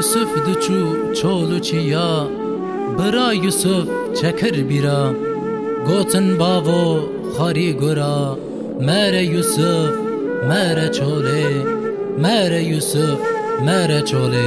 Yusuf duçu çolu çiya Bira Yusuf çekir bira. Gotin bavo xari gora Mere Yusuf mere çole Mere Yusuf mere çole.